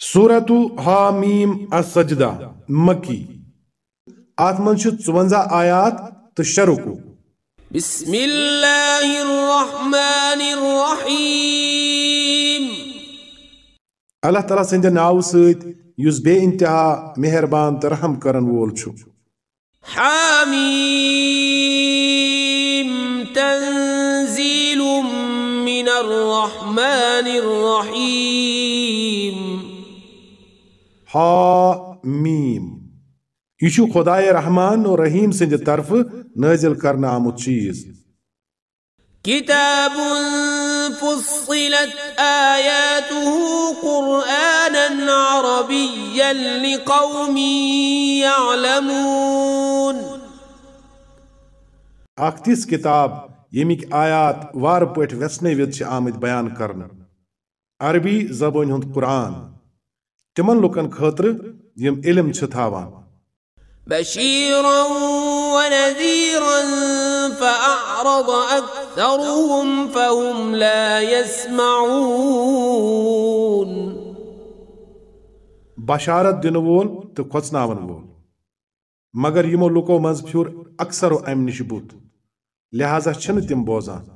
سورة حامیم السجدہ مکی۔ آت من چھ 54 آیات تو شرکو بسم اللہ الرحمن الرحیم۔ اللہ تعالیٰ سندے ناو سید یوز بے انتہا مہربان ترحم کرن وول چھو حامیم تنزیل من الرحمن الرحیم۔ حامیم یہ چھو خدای رحمان و رحیم سند طرف نازل کرنا آمد چیز۔ کتاب فصلت آیاته قرآنا عربیا لقوم یعلمون۔ اکتیس کتاب یمک آیات وار پٹ ویسنے ویت آمد بیان کرنا عربی زبان ہند قرآن۔ تِمن لُکن خٲطرٕ یِم علم چھِ تھاوان۔ بشيرا ونذيرا فأعرض أكثرهم فهم لا يسمعون۔ بشارت دن وول تو کھوژناون وول۔ مگر یمو لوکو منز پھیور اکثرو امہ نش بوت لہذا چھن تم بوزان۔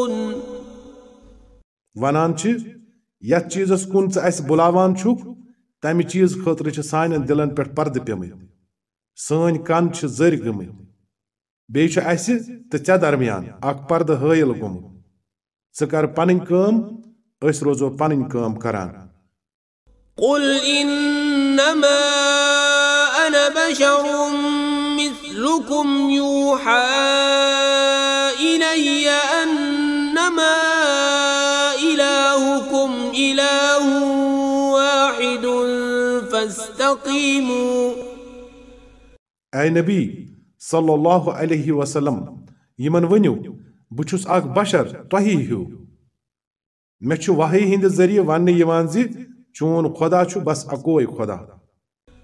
ونان یت چیزس کن ثہ بلاوان چھک تمہ چیز خاطر سان دلن پہ پرد پیمت سن کن زر گم بیچ اسہ تو ے درمیان اخ پرد حائل گومت۔ ثر پن اس روزو پن کران۔ قل انما انا بشر مثلكم يوحى الي انما اے نبی صلی اللہ علیہ وسلم یمن ونیو بہٕ چھُس اکھ بشر تۄہی ہیوٗ۔ مےٚ چھُ وحی ہٕنٛدِ ذٔریعہٕ وننہٕ یِوان زِ چون خۄدا چھُ بس اکوے خۄدا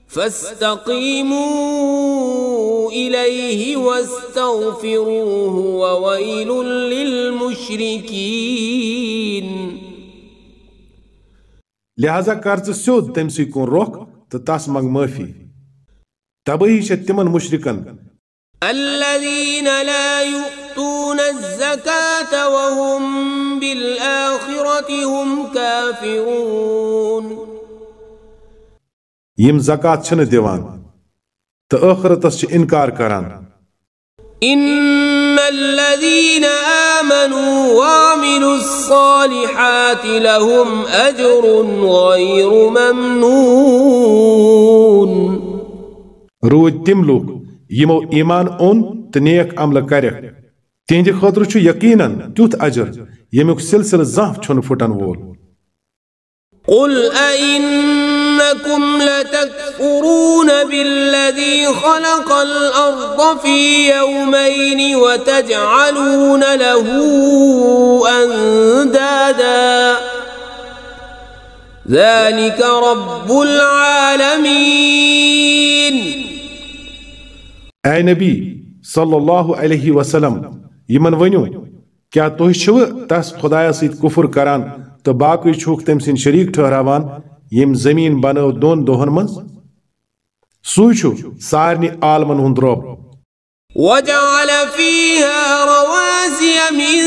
فاستقيموا إليه واستغفروه وويل للمشركين۔ لہذا کر ژٕ سیوٚد تٔمۍ سٕے کُن رۄخ۔ تہٕ تس منٛگ معٲفی تبٲہی چھےٚ تِمن مُشرِکن الذين لا يؤتون الزكاة وهم بالآخرة هم كافرون. چھِنہٕ دِوان تہٕ ٲخرتس چھِ انکار کران إن الذين آمنوا وعملوا الصالحات لهم أجر غير ممنون. روٗدۍ تِم لُکھ یِمو ایٖمان اوٚن تہٕ نیک عملہٕ کرٮ۪کھ تِہنٛدِ خٲطرٕ چھُ یقیٖنن تیُتھ أجر ییٚمیُک سلسلہٕ زانٛہہ چھُنہٕ پھُٹن وول. قل أئنكم لتكفرون بالذي خلق الأرض في يومين وتجعلون له أندادا. ذلك رب العالمين. اے نبی صلی اللہ علیہ وسلم یمن ؤنِو کیٛاہ تُہۍ چھِوٕ تس خۄدایس سۭتۍ کُفر کران تہٕ باقٕے چھُکھ تٔمۍ سٕنٛدۍ شریٖک ٹھٔہراوان زٔمیٖن بنٲو دۄن دۄہن منٛز؟ سُے چھُ سارنٕے عالمن ہُنٛد رۄب وجعل فيها رواسي من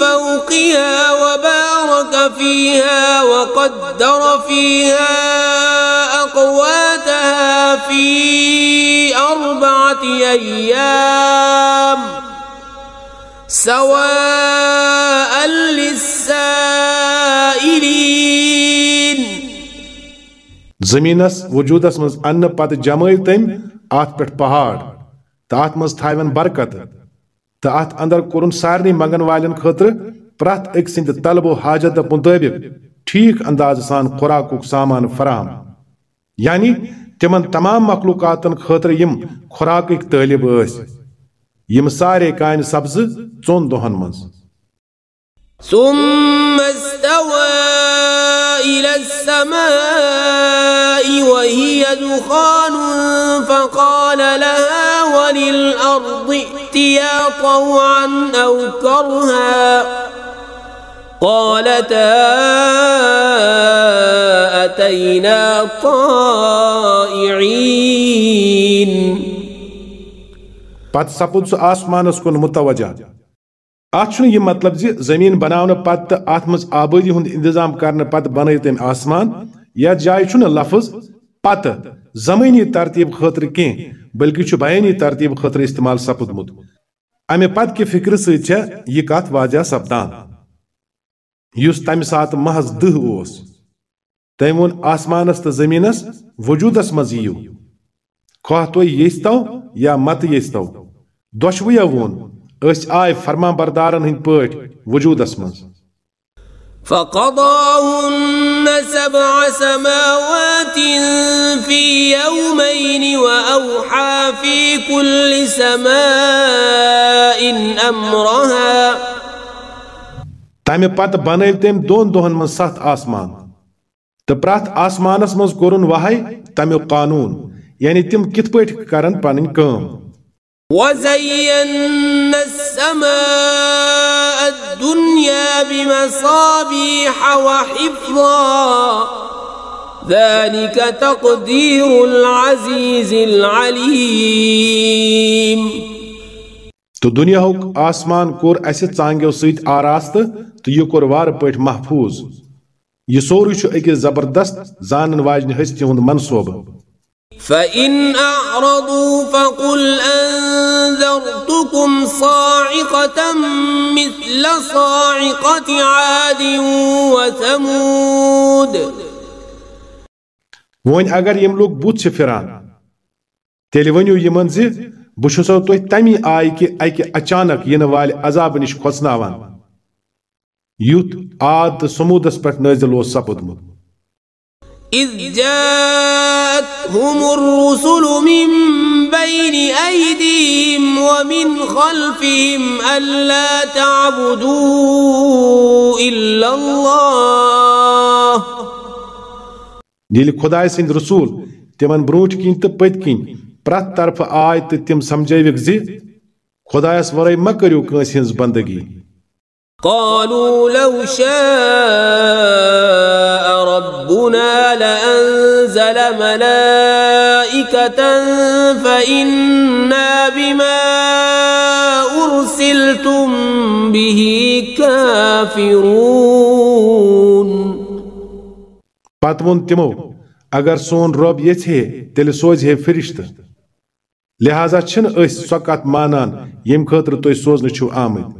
فوقها وبارك فيها وقدر فيها أقواتها في أربعة أيام سواء للسائلين. زٔمیٖنس وجوٗدس منٛز اننہٕ پتہٕ جمٲے تٔمۍ اتھ پٮ۪ٹھ پہاڑ، تہٕ اتھ منٛز تھاون برکت، تہٕ اتھ اندر کوٚرُن سارنٕے منگن والٮ۪ن خٲطرٕ پرٛٮ۪تھ أکۍ سٕنٛدِ طلب و حاجت مُطٲبق ٹھیک انداز سان خوراک سامان فراہم۔ یعنی تمن تمام مخلوقاتن خاطر یم خوراک طالب یم سارے کان سبز ژون دہن من ثم استوى إلى السماء وهي دخان فقال لها وللأرض ائتيا طوعا أو كرها قالتا أتينا طائعين پتہ سپُد سُہ آسمانس کُن متوجہ۔ ات یہ مطلب زِ زمین بناونہٕ پتہٕ تہٕ اتھ منٛز ہُنٛد انتظام کرنہٕ پتہٕ بنٲو تٔمۍ آسمان۔ یا جائے چھنا لفظ پت زمینی ترتیب خطر کی بلکہ بینی ترتیب خطر استعمال سپدمت امہ پت کہ فکر ستھ یہ کات واضح سپدان۔ اس تمہ سات محض دہ اس تم آسمان است تو زمینس وجود مز مزیو خواہ تھی یستو یا مت یستو دشویو وون اس آئے فرما بردارن ہند پٹ وجودس مز فقضاهن سبع سماوات في يومين وأوحى في كل سماء أمرها. تمہِ پتہٕ بنٲو تٔمۍ دۄن دۄہن منٛز ستھ آسمان۔ تہٕ پرٛٮ۪تھ آسمانس منٛز کوٚرُن وہے تمیُک قانوٗن یعنی تِم کِتھ پٲٹھۍ کرن پنٕنۍ کٲم۔ وزينا السماء الدنيا بمصابيح وحفظا. ذلك تقدير العزيز العليم. تو دنیا ہک آسمان کور اسہ ژانگیو سۭتۍ آراستہ تہٕ یہِ کوٚر وارٕ پٲٹھۍ محفوظ. یہِ سورُے چھُ أکِس زبردست زانن واجنہِ ہستی ہُنٛد منصوبہٕ فإن أعرضوا فقل أنذرتكم صاعقة مثل صاعقة عاد وثمود. وون اگر یم لوگ بوت چھ پھران تیلی ونیو یمن زی بشسو تو تمی آئی کہ اکہ اچانک ین والے عذاب نش کھوسناوان یوت آد سمودس پٹ نزل و سپدمت إذ جاءتهم الرسل من بين أيديهم ومن خلفهم ألا تعبدوا إلا الله. ییٚلہِ خۄداے سٕنٛدۍ رسوٗل، تِمن برونٛٹھ کِنۍ تہٕ پٔتۍ کِنۍ پرٛٮ۪تھ طرفہٕ آے تہٕ تِم سمجھٲوِکھ زِ خۄدایس ورٲے مہ کٔرِو کٲنٛسہِ ہٕنٛز بندگی۔ قالوا لو شاء ربنا لأنزل ملائكة فإنا بما أرسلتم به كافرون. پتہٕ ووٚن تِمو اگر سون رۄب یژھِ ہے تیٚلہِ سوزِ ہے فرشتہٕ لہذا چھِنہٕ أسۍ سۄ مانان ییٚمہِ خٲطرٕ تُہۍ سوزنہٕ چھِو آمٕتۍ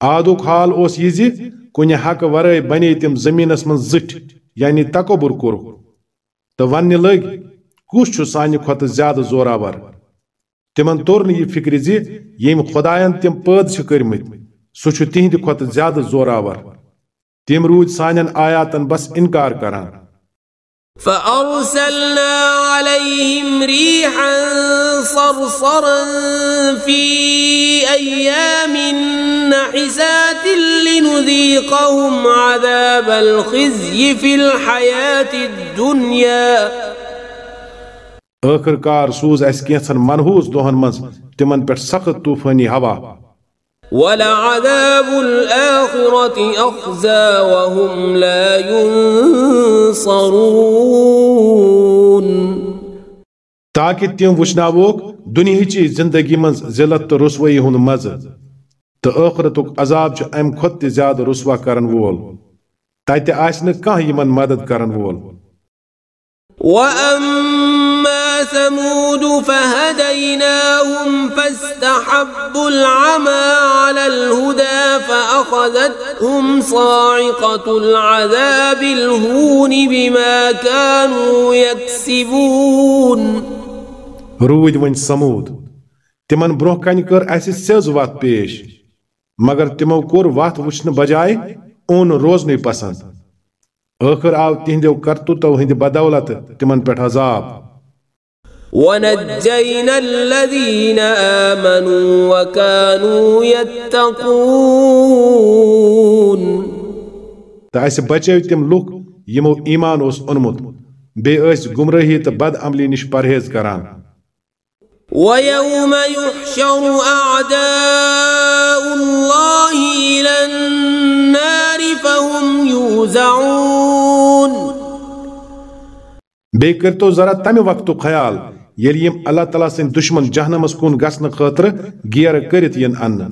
عادک حال اس یہ زی کنی حق ورائے بنے تم زمینس من زٹ یعنی تکبر کور تو ون لگ کس چھ سانہ کھت زیادہ زوراور تمن تور یہ فکر زی یم خدایان تم پد چھ کرمت سہ چھ تہند کھت زیادہ زوراور تم رود سانن آیاتن بس انکار کران۔ فأرسلنا عليهم ريحا صرصرا في أيام نحسات لنذيقهم عذاب الخزي في الحياة الدنيا. ٲخٕر کار سوٗز اَسہِ کینٛژن منحوٗس دۄہن منٛز تِمن پٮ۪ٹھ سخت طوٗفٲنی ہوا ولعذاب الآخرة أخزى وهم لا ينصرون. تاکہِ تِم وٕچھناووکھ دُنہِچی زندگی منٛز ذِلت تہٕ رسوٲیی ہُنٛد مزٕ. تہٕ ٲخرتُک عذاب چھُ امہِ کھۄتہٕ تہِ زیادٕ رسوا کرن وول. تتہ آس نہ کانٛہہ یمن مدد کرن وول. وأما ثمود فهديناهم فاستحبوا العمى على الهدى فأخذتهم صاعقة العذاب الهون بما كانوا يكسبون. روٗدۍ وۄنۍ سموٗد تِمن برونٛہہ کنہِ کٔر اسہِ سیٚز وتھ پیش مگر تِمو کوٚر وتھ وٕچھنہٕ بجاے اوٚن روزنٕے پسنٛد۔ ٲخر آو تِہنٛدیو کرتوتو ہٕنٛدِ بدولت تِمن پٮ۪ٹھ عذاب۔ ونجينا الذين آمنوا وكانوا يتقون. تہٕ اسہِ بچٲو تِم لُکھ یِمو ایمان أوس اوٚنمُت بیٚیہِ ٲسۍ گمرٲہی تہٕ بد عملی نِش پرہیز کران ويوم يحشر أعداء الله إلى النار فهم يوزعون. بیٚیہِ کٔرتو ذرا تمہِ وقتُک خیال ییٚلہِ یِم اللہ تعالیٰ سٕنٛدۍ دُشمن جہنمس کُن گژھنہٕ خٲطرٕ گیرٕ کٔرِتھ یِن اننہٕ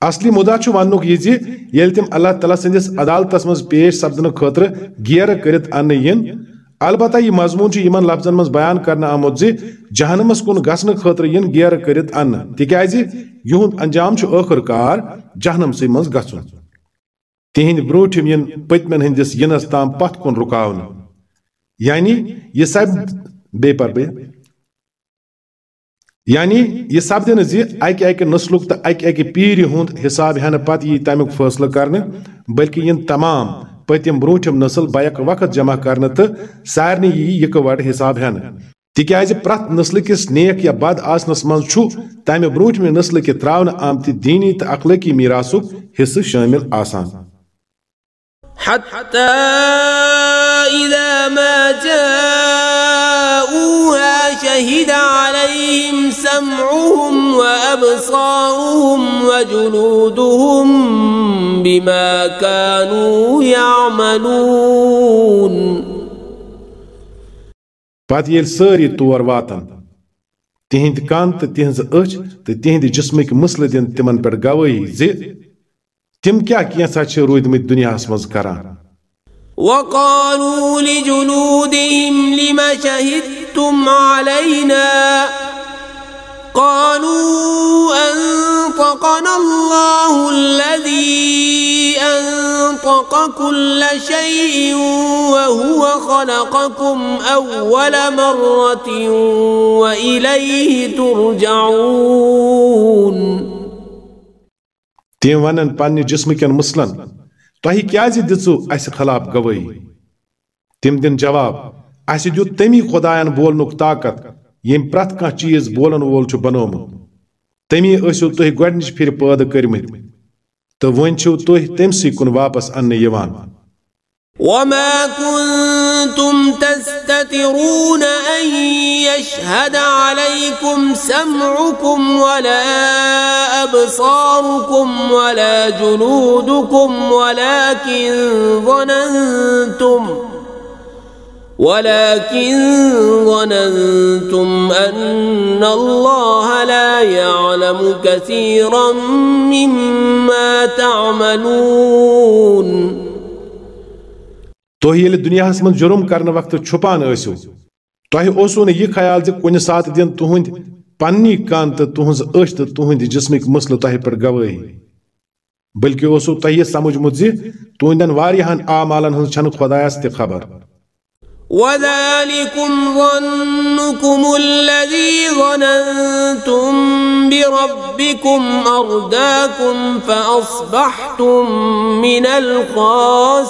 اصلی مُدا چھُ وننُک یہِ جی، زِ ییٚلہِ تِم اللہ تعالیٰ سٕنٛدِس عدالتس منٛز پیش سپدنہٕ خٲطرٕ گیرٕ کٔرِتھ اننہٕ یِن۔ البتہ یہ مضمون چھ یمن لفظن مز بیان کرنا آمت زِ جی، جہنمس کن گسن خاطر ین گیر کرت ان تکیاز جی، یہند انجام چھ ٲخر کار جہنم سی مز گژھن تہند بروٹھم ین پتمن ہندس ینس تام پتھ کن رکاون۔ یعنی یہ سب بے پر بے۔ یعنی یہ سپدن زِ اکہ اکہ نسلک تو اکہ اکہ پیری ہند حساب ہینہ پتہ یہ تمیک فیصلہ کرنے بلکہ ین تمام پتم بروٹم نسل بیک وقت جمع کرنے تو سارنی یی یکہ حساب ہین تکیاز پرت نسل کس نیک یا بد آسنس من چھو تمہ بروٹم نسل کے تراون آمتی دینی تو اخلاقی میراثک حصہ شامل آسان۔ حتى إذا ما جاءوها شهد عليهم سمعهم وأبصارهم وجلودهم بما كانوا يعملون. پتہٕ ییٚلہِ سٲری تور واتن تِہنٛدۍ کان تہٕ تِہنٛز أچھ تہٕ تِہنٛدِ جسمٕکۍ مسلہٕ دِن تِمن پٮ۪ٹھ گوٲہی زِ تِم کیٛاہ کینٛژھا چھِ روٗدمٕتۍ دُنیاہس منٛز کران وقالوا لجلودهم لم شهدتم علينا قالوا أنطقنا الله الذي أنطق كل شيء وهو خلقكم أول مرة وإليه ترجعون. تِم ونن پننہِ جسمٕکٮ۪ن مسلن. تۄہہِ کیازِ دِژو اسہِ خلاف گوٲہی تِم دِن جواب اسہِ دیُت تمی خۄدایَن بولنُک طاقت، ییٚمۍ پرٛٮ۪تھ کانٛہہ چیٖز بولن وول چھُ بنومُت۔ تمی ٲسِو تُہۍ گۄڈنِچ پھِرِ پٲدٕ کٔرمٕتۍ تہٕ وۄنۍ چھِو تُہۍ تٔمسٕے کُن واپس اننہٕ یِوان۔ وما كنتم تستترون أن يشهد عليكم سمعكم ولا أبصاركم ولا جلودكم ولكن ظننتم ولكن ظننتم أن الله لا يعلم كثيرا مما تعملون. تُہۍ ییٚلہِ دُنیاہس منٛز جُرم کرنہٕ وقتہٕ چھُپان ٲسِو تۄہہِ اوسوٕ نہٕ یہِ خیال زِ کُنہِ ساتہٕ دِن تُہنٛدۍ پننی کان تہٕ تُہنٛز أچھ تہٕ تُہنٛدِ جسمٕکۍ مسلہٕ تۄہہِ پٮ۪ٹھ گوٲہی بلکہِ اوسوٕ تۄہہِ یہِ سمجھمُت زِ تُہنٛدٮ۪ن واریاہن اعمالن ہٕنٛز چھنہٕ خۄدایس تہِ خبر۔ وذلكم ظنكم الذي ظننتم بربكم أرداكم فأصبحتم من الخاسرين.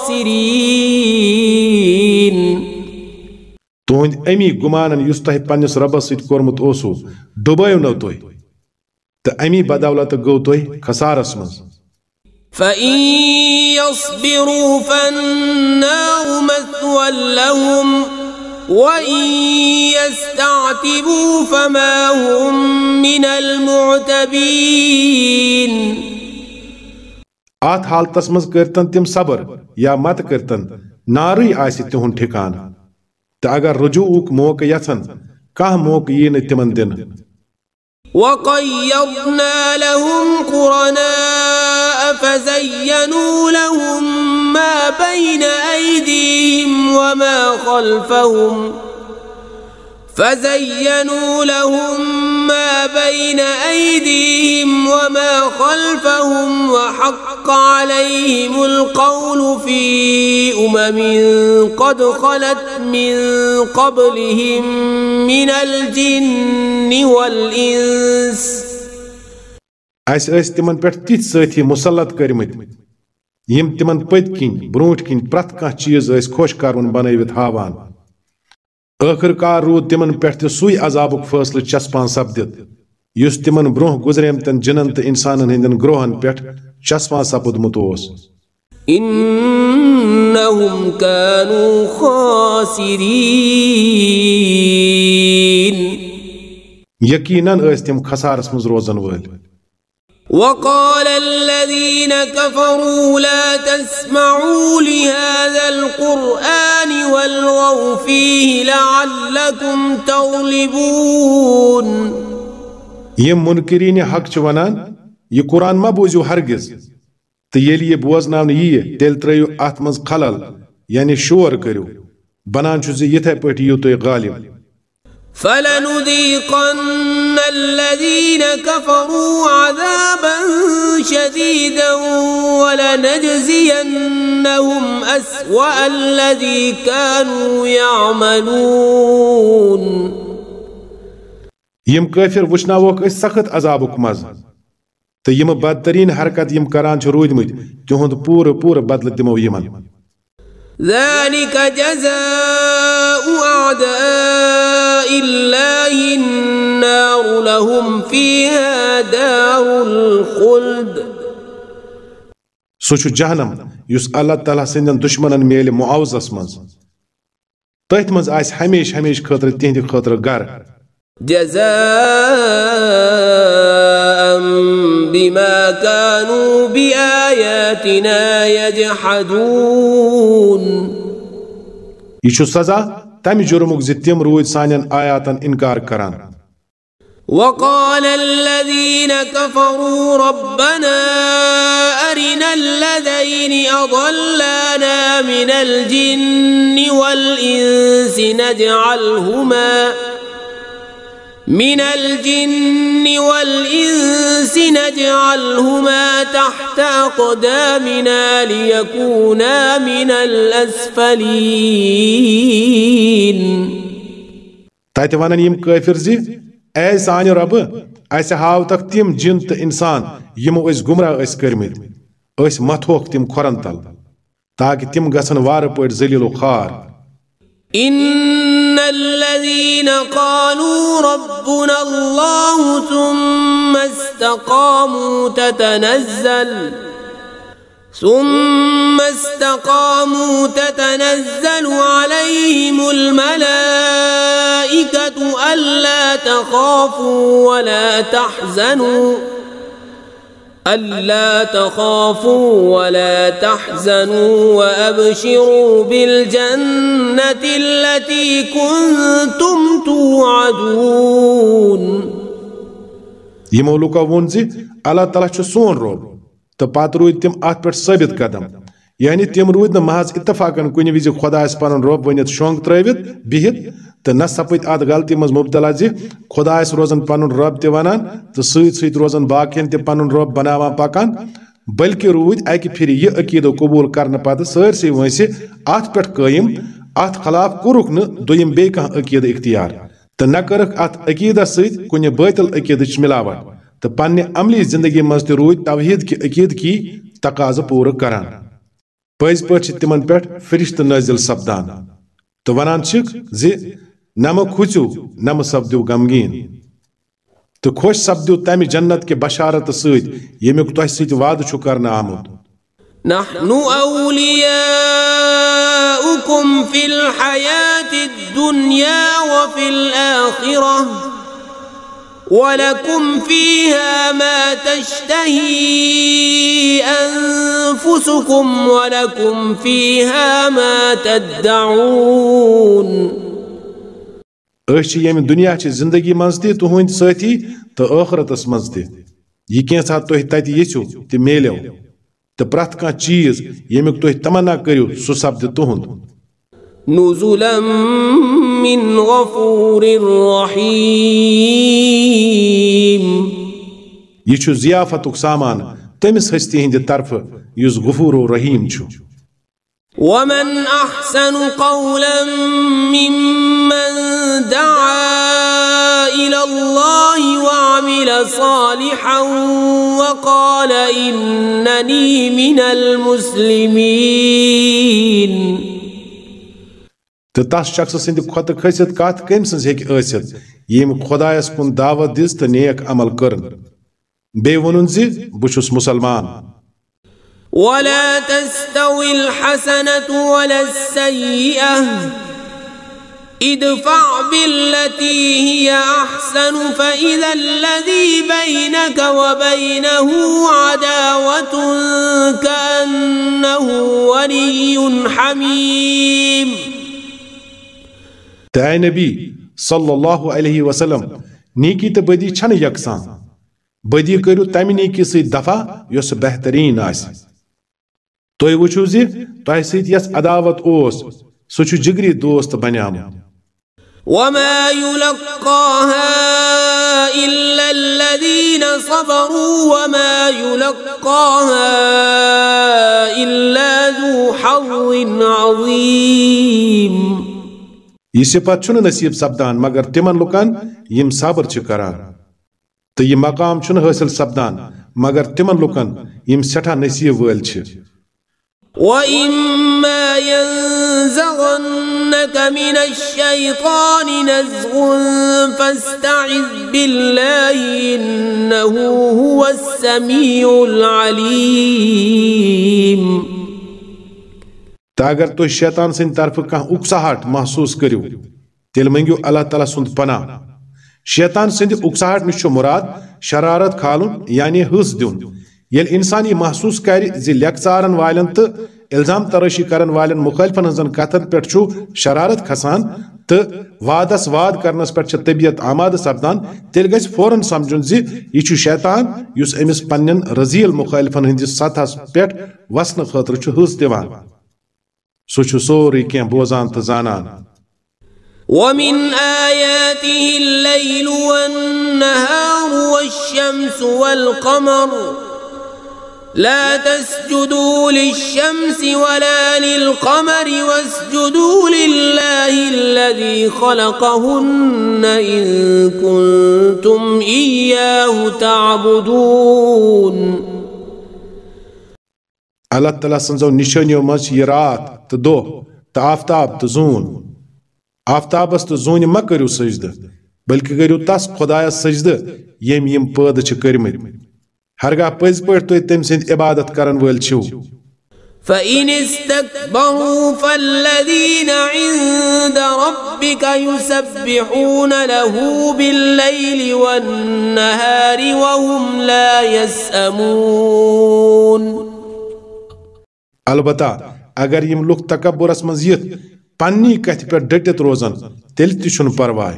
تُہنٛدۍ امی گُمانن یُس تۄہہِ پننِس رۄبس سۭتۍ کوٚرمُت اوسوٕ. ڈُبٲیو نہٕ تُہۍ تہٕ امی بدولت گوٚو تُہۍ خسارس منٛز فإن يصبروا فالنار مثوى لهم وإن يستعتبوا فما هم من المعتبين. آت حالتس منٛز کٔرتن تِم صبر یا مت کٔرتن نارٕے آسہِ تِہُنٛد ٹھِکانہٕ تہٕ اگر رجوعُک موقعہٕ یژھن کانٛہہ موقعہٕ یی نہٕ تِمن دِنہٕ وقيضنا لهم قرناء فزينوا لهم ما بين أيديهم وما خلفهم فزينوا لهم ما بين أيديهم وما خلفهم وحق عليهم القول في أمم قد خلت من قبلهم من الجن والإنس اس تم پہ تت سی مسلط کرمت یم تمن پت کن برونٹ کن پرت کھانا چیز اس خوش کرون بنوت ہاوان آخر کار رود تم پہ سی عذاب فیصلہ چسپان سپد اس تمن برہ گزریمتن جنن تو انسان ہندن گروہن پہ چسپان سپدمت یقیناً تم خسارس مز روزن ول وقال الذين كفروا لا تسمعوا لهذا القرآن والغوا فيه لعلكم تغلبون. یِم منکرین حق چھِ ونان یہِ قرآن ما بوٗزِو ہرگز تہٕ ییٚلہِ یہِ بوزناونہٕ ییہِ تیٚلہِ ترٲیِو اتھ منٛز خلل یعنی شور کٔرِو بنان چھُ زِ یِتھے پٲٹھۍ یِیو تُہۍ غالب. فلنذيقن الذين كفروا عذابا شديدا ولنجزينهم أسوأ الذي كانوا يعملون. يم كافر وچناووک أسۍ سخت عذابُک مزٕ. تہٕ یِم بدترین حرکت یِم کران چھِ روٗدمٕتۍ تِہُنٛد پوٗرٕ پوٗرٕ بدلہٕ دِمو یِمن ذلك جزاء أعداء الله النار لهم فيها دار الخلد. سُہ چھُ جہنم یُس اللہ تعالیٰ سٕنٛدٮ۪ن دُشمنن میلہِ معاوضس منٛز. تٔتھۍ منٛز آسہِ ہمیشہِ ہمیشہِ خٲطرٕ تِہنٛدِ خٲطرٕ گرٕ جزاء بما كانوا بآياتنا يجحدون. یہِ سزا؟ تمہِ جُرمُک زِ تِم روٗدۍ سانٮ۪ن آیاتن انکار کران وقال الذين كفروا ربنا أرنا الذين أضلانا من الجن والإنس نجعلهما من الجن والإنس نجعلهما تحت أقدامنا ليكونا من الأسفلين. تتہِ ونن یِم کٲفِر زِ اے سانہِ رۄبہٕ اَسہِ ہاوتکھ تِم جِن تہٕ اِنسان یِمو أسۍ گُمراہ ٲسۍ کٔرمٕتۍ أسۍ متھوکھ تِم کھۄرن تل تاکہِ تِم گژھن وارٕ پٲٹھۍ ذٔلیٖل و خوار إن الذين قالوا ربنا الله ثم استقاموا تتنزل ثم استقاموا تتنزل عليهم الملائكة ألا تخافوا ولا تحزنوا ألا تخافوا ولا تحزنوا وأبشروا بالجنة التي كنتم توعدون. ووٚن زِ اللہ تعالیٰ چھُ سون روب تہٕ پتہٕ روٗدۍ تِم اتھ پٮ۪ٹھ ثٲبت قدم یعنی تِم روٗدۍ نہٕ محض اتفاقن کُنہِ وِزِ خۄدایس پنُن رۄب ؤنِتھ شۄنٛگ ترٲوِتھ بِہِتھ تو نہ سپد ات غلطی مز مبتلا زی خدا روزن پن رب تہ ونان تو ست ست روزن باقین تہ پن رب بناوان پکان بلکہ رود اکہ پھر یہ و قبول کرنے پتہ سرسی ونس ات پہ قائم ات خلاف کورک نہ دویم بے اختیار تو نہ ات عقیدہ ست کن باطل عقید ملاوٹ تو پنہ عملی زندگی مز تہ رود توحید کی عقید کی تقاضہ پور کر پز پہ تمہ پہ فرشت نازل سپدان تو ونان چھ زی کھوٗژِو نہ مہ سپدِو غمگیٖن۔ تہٕ خۄش سپدِو تمہِ جنت کہِ بشارتہٕ سۭتۍ ییٚمیُک تۄہہِ سۭتۍ وعدٕ چھُ کرنہٕ آمُت نحن أولياؤكم في الحياة الدنيا وفي الآخرة ولكم فيها ما تشتهي أنفسكم ولكم فيها ما تدعون۔ أسۍ ییٚمہِ دُنیاچہِ زندگی منٛز تہِ تُہنٛدۍ سٲتھی تہٕ ٲخرتس منٛز تہِ یہِ کینٛژھا تُہۍ تتہِ یژھِو تہِ میلیو تو پرت کان چیز یمیک تُہۍ تمنا کٔرِو سُہ سپدِ تُہُنٛد نزلا من غفور رحيم یہ چھُ ضیافتُک سامان تٔمِس ہستی ہٕنٛدِ طرفہٕ یُس غفور و رحیٖم چھُ ومن احسن قولا ممن دعا إلى الله وعمل صالحا وقال انني من المسلمين تو تس شخص سند کھت کھست کت کم سن ہیک ٲسِتھ یم خدایس کن دعوت دِژ تہٕ نیک عمل کرن بیٚیہِ ووٚنُن زِ بہٕ چھُس مُسلمان ولا تستوي الحسنة ولا السيئة. ادفع بالتي هي أحسن فإذا الذي بينك وبينه عداوة كأنه ولي حميم. تاي نبي صلى الله عليه وسلم تہٕ بدی چھنہٕ یکسان بدی کٔرِو تمہِ نیکی سۭتۍ دفع یۄس بہتریٖن آسہِ تُہۍ وٕچھِو زِ تۄہہِ سۭتۍ یس عداوت اوس سُہ چھُ جگری دوست بنیامُت وما يلقاها إلا الذين صبروا وما يلقاها إلا ذو حظ عظيم. یہ صفت چھُنہٕ نصیب سپدان مگر تمن لُکن یم صبر چھِ کران تہٕ یہِ مقام چھُنہٕ حٲصِل سپدان مگر تمن لُکن یم سٮ۪ٹھاہ نصیب وٲلۍ چھِ وإما ينزغنك من الشيطان نزغ فاستعذ بالله إنه هو السميع العليم. تو شیطان سن طرف کان اکساہٹ محسوس کریو تیل منگیو اللہ تعالیٰ سند پناہ۔ شیطان سند اکساہٹ نش مراد شرارت کھالن یعنی حس دیون یل انسان یہ محسوس کر زی لیکچارن والن تو الزام تراشی کرن والن مخالفن ہزن کتن پہ شرارت کھسان تو وادس واد کرنس پہ طبیعت آماد سپدان۔ تیل گھ فوراً سمجھن زی یہ شیطان اس امس پنن رزیل مخالفن ہندس سطحس پہ وسن خاطر حص دیوان۔ سہ سوری کی بوزان تو زانان۔ ومن آياته الليل والنهار والشمس والقمر لا تسجدوا للشمس ولا للقمر واسجدوا لله الذي خلقهن إن كنتم إياه تعبدون. الله تعالى سنزو نشانيو مز يرات تدو تافتاب تزون آفتابس تو زون ما کٔرِو سجدٕ بلکہِ کٔرِو تس خۄدایس سجدٕ ییٚمۍ یِم پٲدٕ چھِ کٔرمٕتۍ ہرگاہ پٔزۍ پٲٹھۍ تُہۍ تٔمۍ سٕنٛدۍ عبادت کرن وٲلۍ چھِو فإن استكبروا فالذين عند ربك يسبحون له بالليل والنهار وهم لا يسأمون البتہ اگر یم لُکھ تکبرس منٛز یِتھ پننی کتھِ پٮ۪ٹھ ڈٔٹِتھ روزن تیٚلہِ تہِ چھُنہٕ پرواے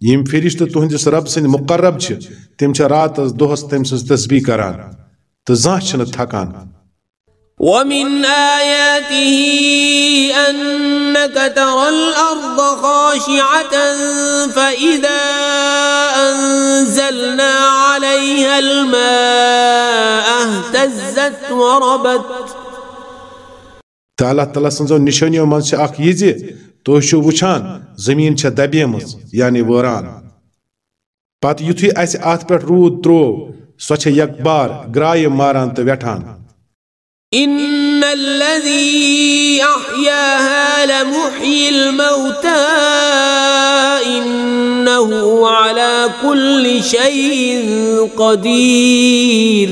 یم فرشتہ تہندس رب سند مقرب چھ تم چھ راتس دہس تم سن تسبیح کران تو زان چھن تھکان ومن آياته أنك ترى الأرض خاشعة فإذا أنزلنا عليها الماء اهتزت وربت تعالى تعالى سنزو نشانيو من سے اخ چھو وچھان زمین چھ دبیمز یعنی وران پت یتھے اس ات پٹ رود ترو سو چھ یک بار گرائے ماران تو ویٹھان۔ ان الذي احياها لمحيي الموتى انه على كل شيء قدير۔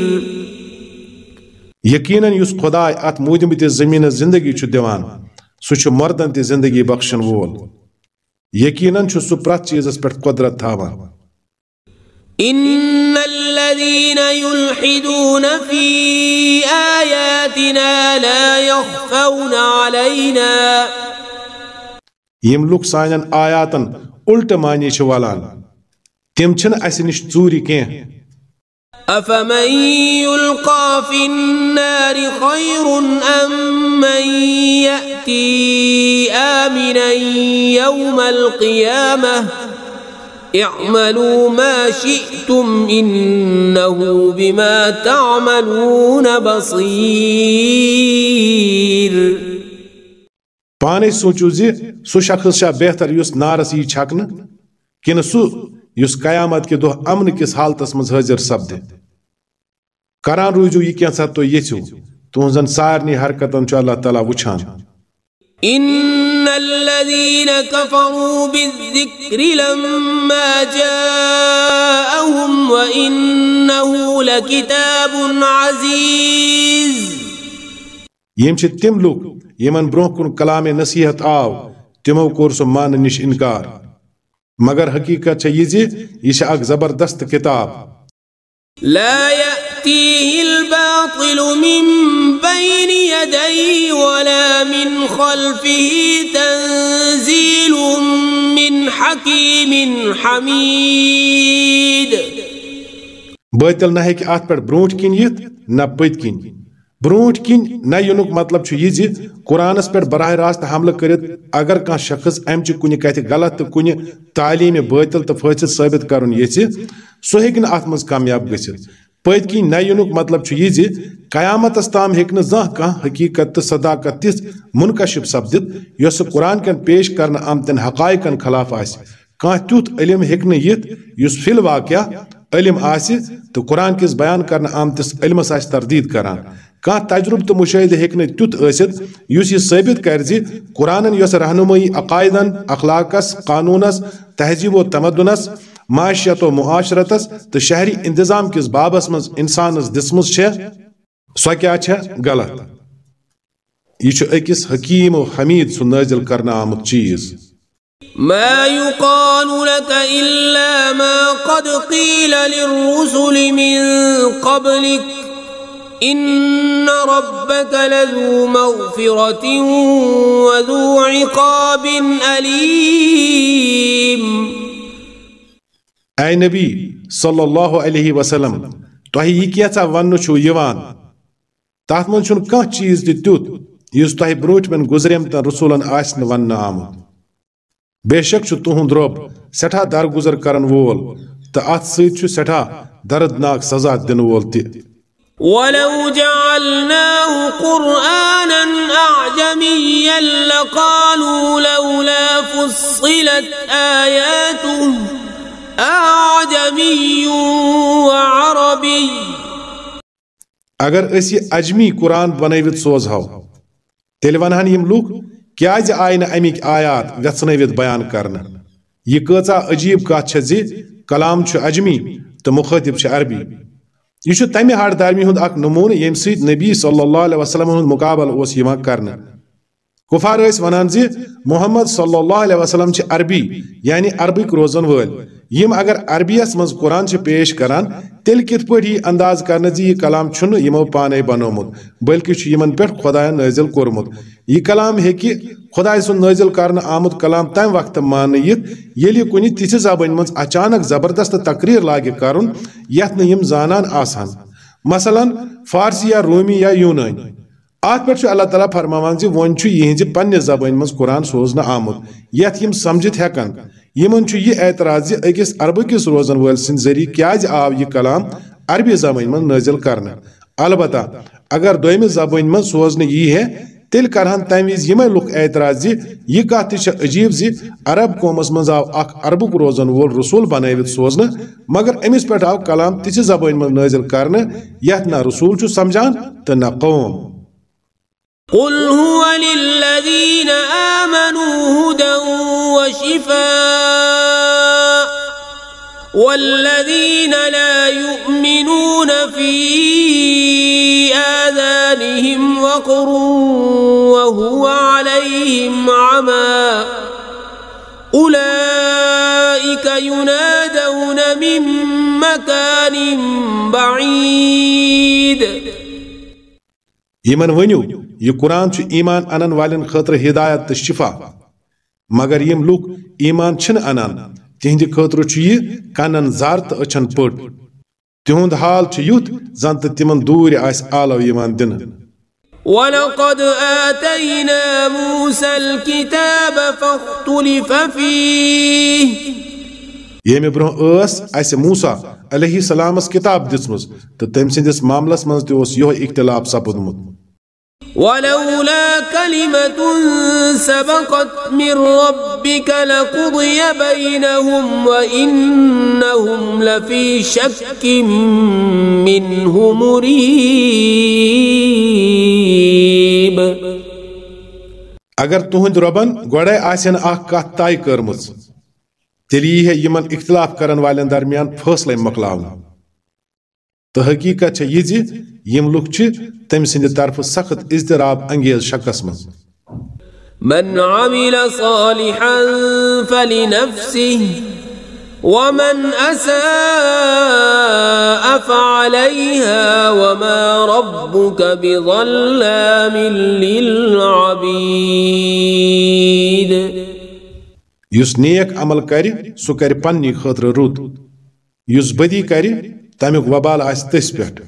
یقینا یس خدای ات مودمت زمین زندگی چھ دیوان سہ مردن تہ زندگی بخشن وول۔ یقیناً سہ پرت چیزس پہ قدرت تھاوان۔ إن الذين يلحدون في آياتنا لا يخفون علينا۔ يم لوك سانن آياتن الٹ معنی چھ والان تم چھن اس نش ژوری کینٛہہ۔ أفمن يلقى في النار خير أم من يأتي آمنا يوم القيامة؟ اعملوا ما شئتم إنه بما تعملون بصير. پانے سوچو زِ سُہ شخص چھا بہتر یُس نارس یی چھکنہٕ کِنہٕ سُہ اس قیامت کے دو امن کس حالتس مز سب دے کران روزو یہ کیا ساتھ تو یہ چھو یسو تہذن سارنی حرکتن اللہ تعالیٰ وچھان۔ ان الذين کفروا بالذکر لما جاءہم و انہو لکتاب عزیز یہ چھ تم لوگ یہ من بروکن کلام نصیحت آو تمہو کورسو مان نش انکار۔ مگر حقیقت چھے یہ یہ چھے زبردست کتاب۔ لا يأتيه الباطل من بين يديه ولا من خلفه تنزيل من حكيم حميد باطل نہ ہے کہ آت پر برونٹ کین یت نہ پت کین برونٹ کن نہ ینک مطلب یہ زی قرآنس پہ براہ راست حملہ کرت اگر کان شخص ام کن کت غلط تو کن تعلیم باطل تو فاصل ثابت کرن یہ سہ ہیک ات من کامیاب گھت پت کن نہ ینک مطلب یہ زی قیامت تام ہوں نہ زان کان حقیقت تو صداقت تس منکشف سپدت یس قرآن کن پیش کرنے آمتن حقائق خلاف آس کان تیت علم ہیک نہ یت فی الواقعہ علم آس تو قرآن کس بیان کرنے آمتس علمس آس تردید کران۔ کھانا تجربہ تو مشاہد ہوں تیت اس یہ ثابت کر قرآن یس رہنمائی عقائدن اخلاقس قانونس تہذیب و تمدنس معاشیت و معاشرتس تو شہری انتظام کس بابس مز انسانس دسمز سو کیا غلط یہ اکس حکیم و حمید سن نازل کرنا آمت چیز ما يقال لك إلا ما قد قيل للرسل من قبلك إن ربك لذو مغفرة وذو عقاب أليم. أي نبي صلى الله عليه وسلم تۄہہِ یہِ کیٛاہ وننہٕ چھُو یِوان تتھ منٛز چھُنہٕ کانٛہہ چیٖز تہِ تیُتھ یُس تۄہہِ برٛونٛٹھمٮ۪ن گُزریمتن رسوٗلن آسہِ نہٕ وننہٕ آمُت بے شک تہد رب سٹھا درگزر کرن وول تو آت ست سٹھا دردناک سزا دن وول تہ ولو جعلناه قرآنا أعجميا لقالوا لولا فصلت آياته أعجمي وعربي. اگر اسی اجمی قرآن بنوت سوزہو تیل ونہن یم لوگ کیازِ آئی نہٕ امیک آیات ویژنٲوِتھ بیان کرنہٕ یہِ کۭژاہ عجیٖب کتھ چھےٚ زِ کلام چھُ اجمی تہٕ مُخٲطِب چھُ عربی۔ یہ تمہ تمہِ ہر دارمی نمونہ اکھ نموٗنہٕ نبی صلی اللہ علیہ وسلم ہند مقابل اس کرنا کفار ونان زی محمد صلی اللہ علیہ وسلم عربی یعنی عربک روزن ول یم اگر عربیس مز قرآن چھ پیش کران تیل کت پر یی انداز کرنے زی یہ کلام چھن یمو پانے بنو مد بلکہ بلکہِ یمن یِمن خدا نازل کر مد یہ کلام ہے کہ خدا سُنٛد نازل کرنے آمد کلام تَمہِ وقت ماننہٕ یِتھ ییٚلہِ یہِ کُنہِ تِژھِ زبٲنۍ منٛز اچانک زبردست تقریر لاغی کرن یتھ نہٕ زانان آسان۔ مثلا فارسی یا رومی یا یونان آت پر چھو اللہ تعالیٰ فرماوان زی ونچو چھُ یِہنٛزِ پننہِ زبٲنۍ منٛز قرآن سوزنہٕ آمُت یتھ یِم سمجھِتھ ہٮ۪کن یمن چھ یہ اعتراض زِ أکِس عربہٕ کِس روزن وٲلۍ سٕنٛدِ ذٔریعہٕ کیٛازِ آو یہ کلام عربی زبان من نٲزِل کرنا البتہ، اگر دویمہِ زبان من سوزن یہ ہے، تیٚلہِ کرہَن تَمہِ وِزِ یِمے لُکھ اعتراض یہ یہِ کتھ تہِ چھےٚ عجیٖب زِ عرب قومس منٛز آو اکھ عربُک روزن وول رسوٗل بنٲوِتھ سوزن مگر أمِس پٮ۪ٹھ آو کلام تِژھِ زبان من نٲزِل کرنا یتھ نہ رسوٗل چھُ سمجھان تہٕ نہ قوم۔ قل هو للذين آمنوا هدى وشفاء والذين لا يؤمنون في آذانهم وقر وهو عليهم عمى. أولئك ينادون من مكان بعيد. يمن ونيو یہ قرآن ایمان انن والن خاطر ہدایت شفا مگر یم لوگ ایمان چھن أنان؟ تہند خطر یہ کنن زر تو اچھن پٹ۔ تہد حال یت زن تو تم دور آلو دن وَلَقَدْ آتَيْنَا مُوسَى الْكِتَابَ فَاخْتُلِفَ فِيهِ۔ یہ میں برہن اس ایسے موسیٰ علیہ السلام اس کتاب دسمس تو تم سندس معاملہ سمجھتے ہو اس یہ اختلاف سپدمت۔ ولولا كلمة سبقت من ربك لقضي بينهم وإنهم لفي شك منه مريب. اگر تُہنٛدِ رۄبن گۄڈے آسن اکھ کتھ طے کٔرمٕژ تیٚلہِ یی ہے یِمن اختلاف کرن والٮ۪ن درمیان فٲصلے مۄکلاونہٕ تو حقیقت یہ زِ یم لُکھ چھِ تٔمۍ سٕنٛدِ طرفہٕ سخت اضطراب انگیز شکس منٛز من عمل صالحا فلنفسه ومن أساء فعليها وما ربك بظلام للعبيد۔ یُس نیک عمل کرِ سُہ کرِ پننہِ خٲطرٕ رُت۔ یُس بدی کرِ تمیُک وبال آسہِ تٔسۍ پٮ۪ٹھ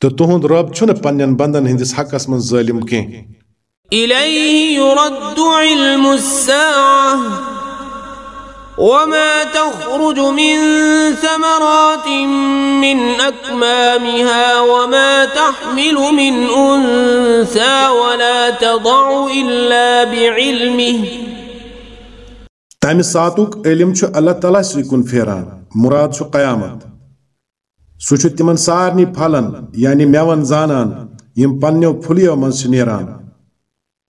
تہٕ تُہُنٛد رۄب چھُنہٕ پننٮ۪ن بنٛدن ہٕنٛدِس حقس منٛز ظٲلِم کینٛہہ إليه يرد علم الساعة وما تخرج من ثمرات من أكمامها وما تحمل من أنثى ولا تضع إلا بعلمه. تمہِ ساتُک علم چھُ اللہ تعالیٰ سٕے کُن پھیران مُراد چھُ قیامت. سُہ چھُ تِمن سارنٕے پھلن یعنی مٮ۪ون زانان یِم پننیو پھُلیو چھِ نیران۔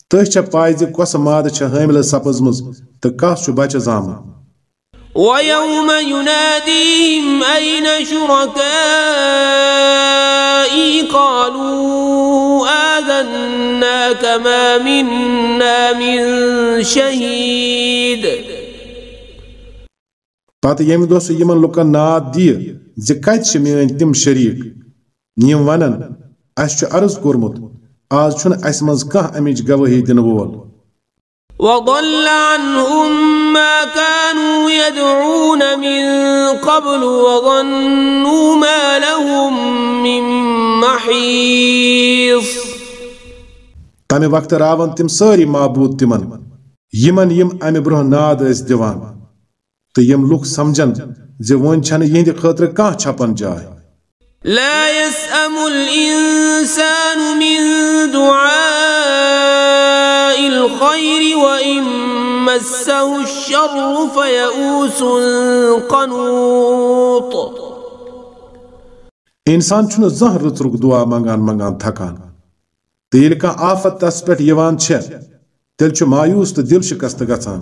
تٔتھۍ چھےٚ پاے زِ کۄسہٕ مادٕ چھےٚ حٲملہٕ سپٕزمٕژ تہٕ کس چھُ بچہِ زامُت ويوم يناديهم أين شركائي؟ قالوا آذناك ما منا من شهيد۔ پتہٕ ییٚمہِ دۄہ سُہ یِمن لُکن ناد دِیہِ۔ زِ کتہِ چھِ میٲنۍ تِم شریٖک۔ یِم ونن اَسہِ چھُ عرض کوٚرمُت۔ آز چھُنہٕ اَسہِ منٛز کانٛہہ امِچ گوٲہی دِنہٕ وول۔ وضل عنهم ما كانوا يدعون من قبل وظنوا ما لهم من محيص۔ تمہِ وقتہٕ راون تِم سٲری معبوٗد تِمن۔ یِمن یِم امہِ برٛونٛہہ ناد ٲسۍ دِوان تہٕ یِم لُکھ سمجھن۔ زِ وۄنۍ چھنہٕ یِہنٛدِ خٲطرٕ کانٛہہ چھپن جاے لا يسأم الإنسان من دعاء الخير وإن مسه الشر فيئوس قنوط. انسان چھُنہٕ زانٛہہ رٕژرُک دُعا منگان منگان تھکان. تہٕ ییٚلہِ کانٛہہ آفت تس پٮ۪ٹھ یِوان چھےٚ تیٚلہِ چھُ مایوٗس تہٕ دِل شِکست گژھان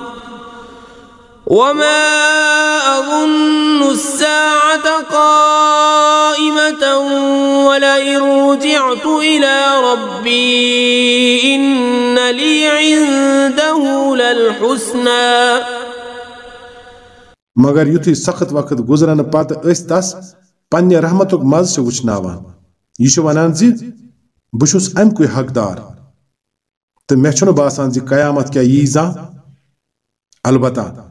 وما أظن الساعة قائمة ولئن رجعت إلى ربي إن لي عنده للحسنى. مگر یُتھُے سخت وقت گُزرنہٕ پتہٕ أسۍ تس پننہِ رحمتُک مزٕ چھِ وٕچھناوان۔ یہِ چھُ ونان زِ بہٕ چھُس امہِ کُے حقدار۔ تہٕ مےٚ چھُنہٕ باسان زِ قیامت کیٛاہ یی زانٛہہ۔ البتہ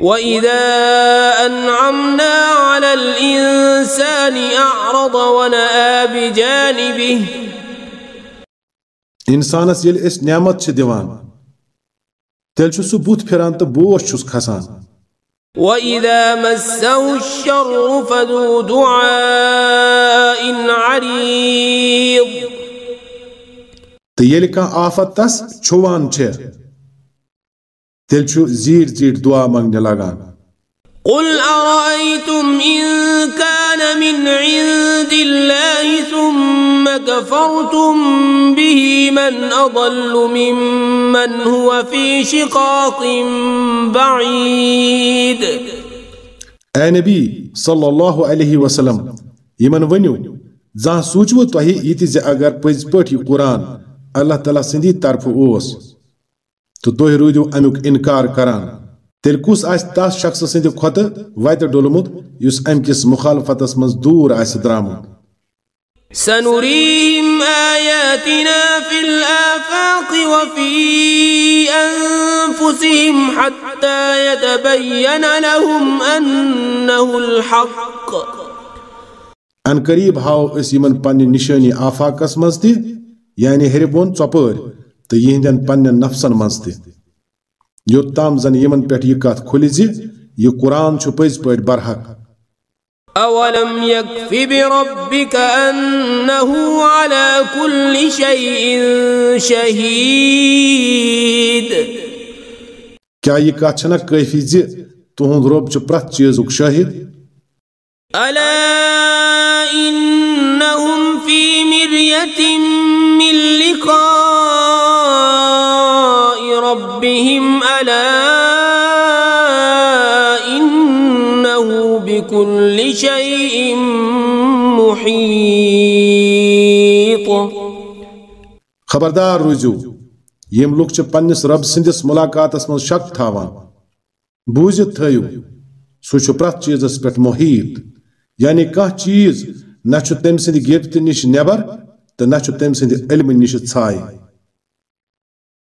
وإذا أنعمنا على الإنسان أعرض ونأى بجانبه إنسانس ییٚلہِ أسۍ نعمت چھِ دِوان تیٚلہِ چھُ سُہ بُتھ پھِران تہٕ بوش چھُس کھسان. وإذا مسه الشر فذو دعاء عريض تہٕ ییٚلہِ کانٛہہ آفت تس چھُوان چھُ زیٖٹھ زیٖٹھ دُعا منٛگنہِ لگان قل أرأيتم إن كان من عند الله ثم كفرتم به من أضل ممن هو في شقاق بعيد؟ اے نبی صلی اللہ علیہ وسلم یمن ونیو زان سوچو تہِ زِ أگر پٲٹھۍ یہِ قرآن اللہ تعالیٰ سٕنٛدی طرفہٕ أوس۔ تو تھی رویو امیک انکار کران۔ تیل کس آس شخص سند کھت وت ڈولمت اس ام مخالفت من دور آس درامت۔ سنريهم آياتنا في الآفاق وفي أنفسهم حتى يتبين لهم أنه الحق۔ ان قریب ہاو اس یمن پنہ نشانی آفاقس مز تہ یعنی ہربون ژپٲرۍ ژۄپٲرۍ تہٕ یِہنٛدٮ۪ن پننٮ۪ن نفسن منٛز تہِ یوٚتام زن یمن پٮ۪ٹھ یہِ کتھ کھُلہِ زِ یہِ قرآن چھُ پٔزۍ پٲٹھۍ برحق۔ أولم يكف بربك أنه على كل شيء شهيد کیٛاہ یہِ کتھ چھنہ کٲفی زِ تُہُنٛد رۄب چھُ پرٛٮ۪تھ چیٖزُک شٲہِد ألا إنهم في مرية بكل شيء محيط. خبردار روٗزِو، یِم لُکھ چھِ پننِس رب سٕنٛدِس مُلاقاتس منٛز شک تھاوان بوٗزِتھ تھٲیِو سُہ چھُ پرٛٮ۪تھ چیٖزس پٮ۪ٹھ محیط۔ یعنی کانٛہہ چیٖز نہ چھُ تٔمۍ سٕنٛدِ گِفت نِش نٮ۪بر تہٕ نہ چھُ تٔمۍ سٕنٛدِ علمہٕ نِش ژھاے